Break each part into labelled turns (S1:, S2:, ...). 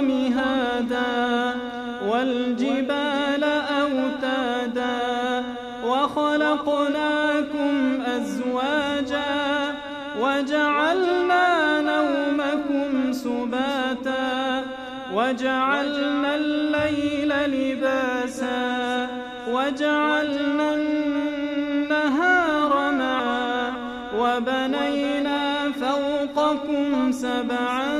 S1: الأرض مهادا والجبال أوتادا وخلقناكم أزواجا وجعلنا نومكم سباتا وجعلنا الليل لباسا وجعلنا النهار معا وبنينا فوقكم سبعا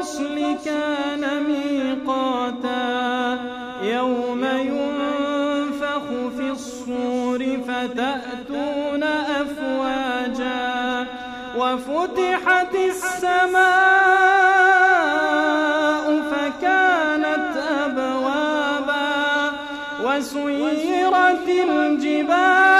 S1: الفصل كان ميقاتا يوم ينفخ في الصور فتأتون أفواجا وفتحت السماء فكانت أبوابا وسيرت الجبال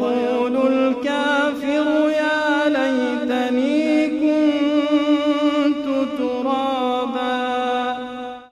S1: ويقول